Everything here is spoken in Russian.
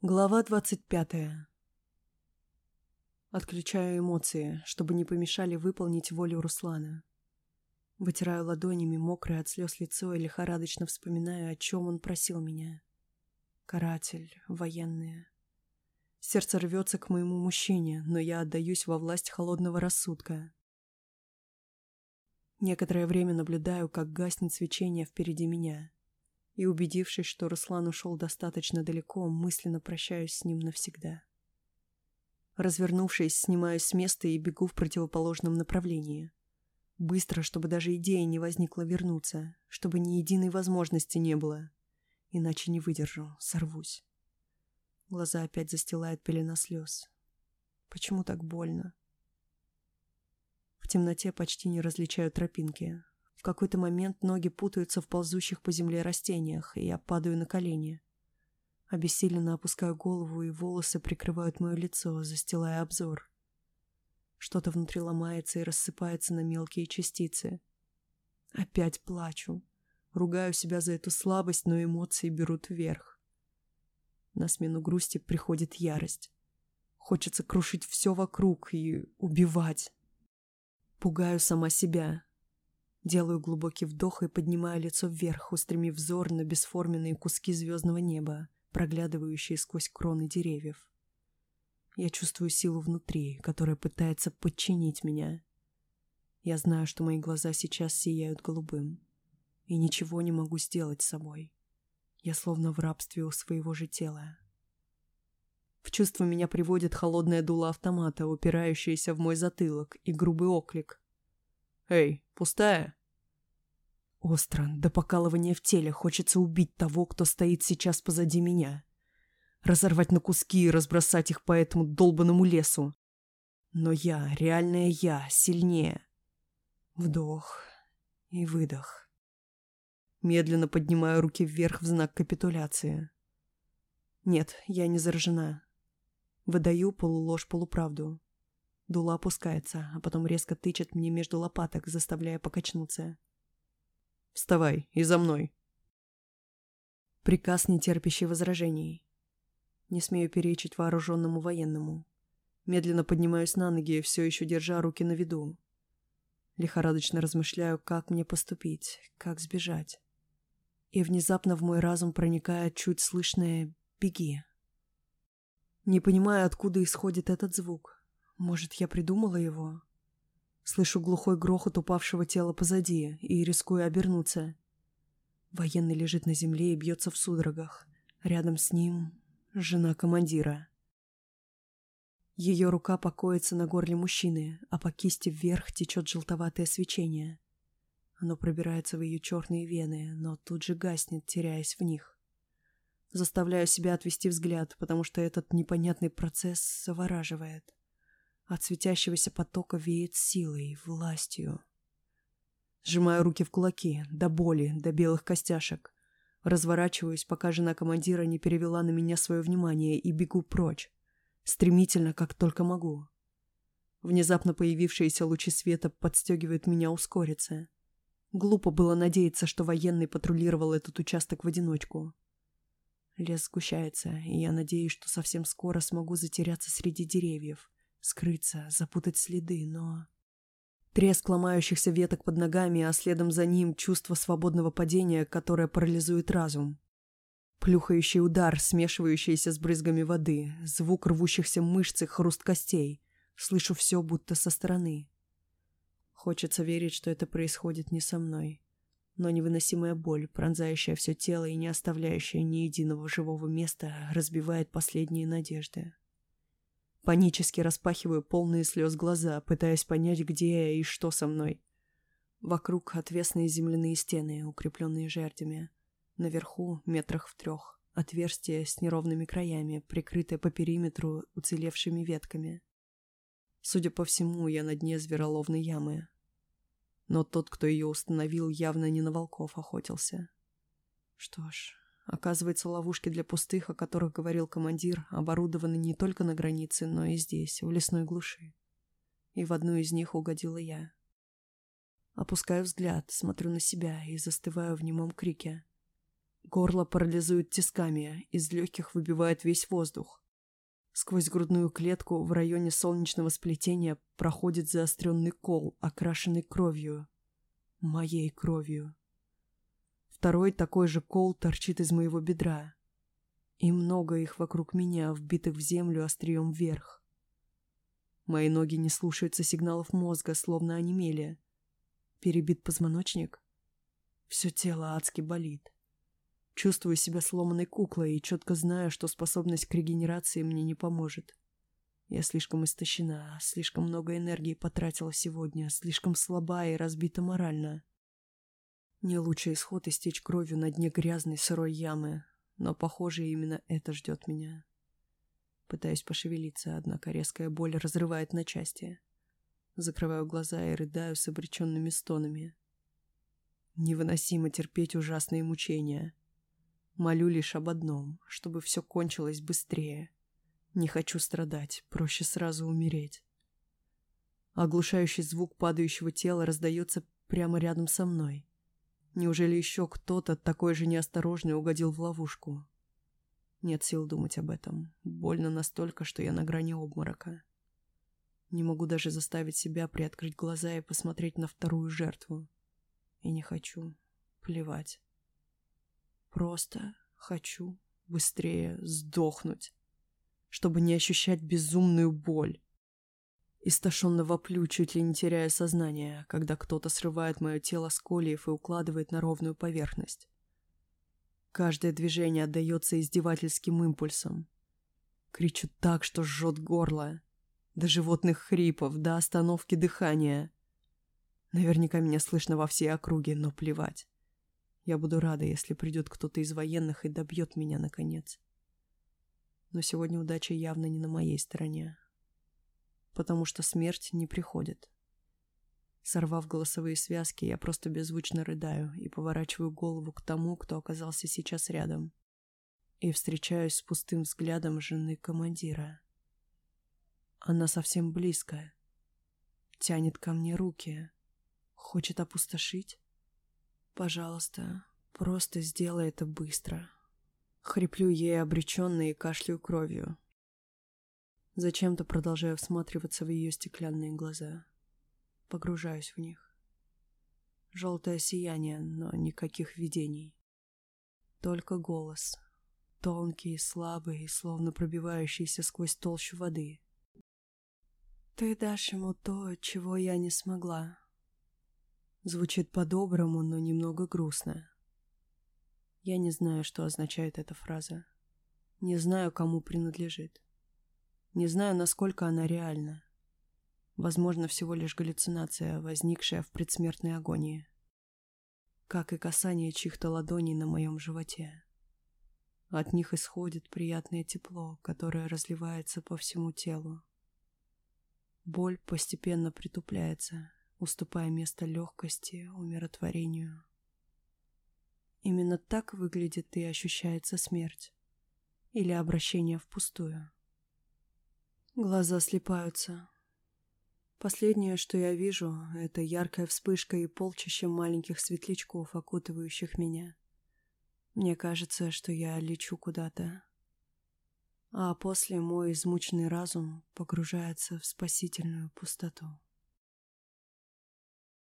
Глава двадцать пятая. Отключаю эмоции, чтобы не помешали выполнить волю Руслана. Вытираю ладонями мокрое от слез лицо и лихорадочно вспоминаю, о чем он просил меня. Каратель, военные. Сердце рвется к моему мужчине, но я отдаюсь во власть холодного рассудка. Некоторое время наблюдаю, как гаснет свечение впереди меня и, убедившись, что Руслан ушел достаточно далеко, мысленно прощаюсь с ним навсегда. Развернувшись, снимаюсь с места и бегу в противоположном направлении. Быстро, чтобы даже идея не возникла вернуться, чтобы ни единой возможности не было. Иначе не выдержу, сорвусь. Глаза опять застилает пелена слез. Почему так больно? В темноте почти не различаю тропинки, в какой-то момент ноги путаются в ползущих по земле растениях, и я падаю на колени. Обессиленно опускаю голову, и волосы прикрывают мое лицо, застилая обзор. Что-то внутри ломается и рассыпается на мелкие частицы. Опять плачу. Ругаю себя за эту слабость, но эмоции берут вверх. На смену грусти приходит ярость. Хочется крушить все вокруг и убивать. Пугаю сама себя, Делаю глубокий вдох и поднимаю лицо вверх, устремив взор на бесформенные куски звездного неба, проглядывающие сквозь кроны деревьев. Я чувствую силу внутри, которая пытается подчинить меня. Я знаю, что мои глаза сейчас сияют голубым, и ничего не могу сделать с собой. Я словно в рабстве у своего же тела. В чувство меня приводит холодное дуло автомата, упирающееся в мой затылок, и грубый оклик. «Эй, пустая?» Остро, до покалывания в теле, хочется убить того, кто стоит сейчас позади меня. Разорвать на куски и разбросать их по этому долбанному лесу. Но я, реальная я, сильнее. Вдох и выдох. Медленно поднимаю руки вверх в знак капитуляции. Нет, я не заражена. Выдаю полуложь-полуправду. Дула опускается, а потом резко тычет мне между лопаток, заставляя покачнуться. Вставай и за мной. Приказ, не терпящий возражений. Не смею перечить вооруженному военному. Медленно поднимаюсь на ноги, все еще держа руки на виду. Лихорадочно размышляю, как мне поступить, как сбежать. И внезапно в мой разум проникает чуть слышное «беги». Не понимаю, откуда исходит этот звук. Может, я придумала его? Слышу глухой грохот упавшего тела позади и рискую обернуться. Военный лежит на земле и бьется в судорогах. Рядом с ним жена командира. Ее рука покоится на горле мужчины, а по кисти вверх течет желтоватое свечение. Оно пробирается в ее черные вены, но тут же гаснет, теряясь в них. Заставляю себя отвести взгляд, потому что этот непонятный процесс завораживает. От светящегося потока веет силой, властью. Сжимаю руки в кулаки, до боли, до белых костяшек. Разворачиваюсь, пока жена командира не перевела на меня свое внимание, и бегу прочь. Стремительно, как только могу. Внезапно появившиеся лучи света подстегивают меня ускориться. Глупо было надеяться, что военный патрулировал этот участок в одиночку. Лес сгущается, и я надеюсь, что совсем скоро смогу затеряться среди деревьев, скрыться, запутать следы, но... Треск ломающихся веток под ногами, а следом за ним чувство свободного падения, которое парализует разум. Плюхающий удар, смешивающийся с брызгами воды, звук рвущихся мышц и хруст костей. Слышу все будто со стороны. Хочется верить, что это происходит не со мной. Но невыносимая боль, пронзающая все тело и не оставляющая ни единого живого места, разбивает последние надежды. Панически распахиваю полные слез глаза, пытаясь понять, где я и что со мной. Вокруг отвесные земляные стены, укрепленные жердями. Наверху, метрах в трех, отверстие с неровными краями, прикрытое по периметру уцелевшими ветками. Судя по всему, я на дне звероловной ямы. Но тот, кто ее установил, явно не на волков охотился. Что ж, Оказывается, ловушки для пустых, о которых говорил командир, оборудованы не только на границе, но и здесь, в лесной глуши. И в одну из них угодила я. Опускаю взгляд, смотрю на себя и застываю в немом крике. Горло парализует тисками, из легких выбивает весь воздух. Сквозь грудную клетку в районе солнечного сплетения проходит заостренный кол, окрашенный кровью. Моей кровью. Второй такой же кол торчит из моего бедра. И много их вокруг меня, вбитых в землю острием вверх. Мои ноги не слушаются сигналов мозга, словно онемели. Перебит позвоночник. Все тело адски болит. Чувствую себя сломанной куклой и четко знаю, что способность к регенерации мне не поможет. Я слишком истощена, слишком много энергии потратила сегодня, слишком слаба и разбита морально. Не лучший исход истечь кровью на дне грязной сырой ямы, но, похоже, именно это ждет меня. Пытаюсь пошевелиться, однако резкая боль разрывает на части. Закрываю глаза и рыдаю с обреченными стонами. Невыносимо терпеть ужасные мучения. Молю лишь об одном, чтобы все кончилось быстрее. Не хочу страдать, проще сразу умереть. Оглушающий звук падающего тела раздается прямо рядом со мной. Неужели еще кто-то такой же неосторожный угодил в ловушку? Нет сил думать об этом. Больно настолько, что я на грани обморока. Не могу даже заставить себя приоткрыть глаза и посмотреть на вторую жертву. И не хочу. Плевать. Просто хочу быстрее сдохнуть, чтобы не ощущать безумную боль. Истошенно воплю, чуть ли не теряя сознание, когда кто-то срывает мое тело с колеев и укладывает на ровную поверхность. Каждое движение отдается издевательским импульсом. Кричу так, что жжет горло. До животных хрипов, до остановки дыхания. Наверняка меня слышно во всей округе, но плевать. Я буду рада, если придет кто-то из военных и добьет меня, наконец. Но сегодня удача явно не на моей стороне. Потому что смерть не приходит. Сорвав голосовые связки, я просто беззвучно рыдаю и поворачиваю голову к тому, кто оказался сейчас рядом. И встречаюсь с пустым взглядом жены командира. Она совсем близко. Тянет ко мне руки. Хочет опустошить? Пожалуйста, просто сделай это быстро. Хриплю ей обреченно и кашляю кровью. Зачем-то продолжаю всматриваться в ее стеклянные глаза. Погружаюсь в них. Желтое сияние, но никаких видений. Только голос. Тонкий, слабый, словно пробивающийся сквозь толщу воды. «Ты дашь ему то, чего я не смогла», Звучит по-доброму, но немного грустно. Я не знаю, что означает эта фраза. Не знаю, кому принадлежит. Не знаю, насколько она реальна. Возможно, всего лишь галлюцинация, возникшая в предсмертной агонии. Как и касание чьих-то ладоней на моем животе. От них исходит приятное тепло, которое разливается по всему телу. Боль постепенно притупляется, уступая место легкости, умиротворению. Именно так выглядит и ощущается смерть. Или обращение впустую. Глаза слепаются. Последнее, что я вижу, это яркая вспышка и полчища маленьких светлячков, окутывающих меня. Мне кажется, что я лечу куда-то. А после мой измученный разум погружается в спасительную пустоту.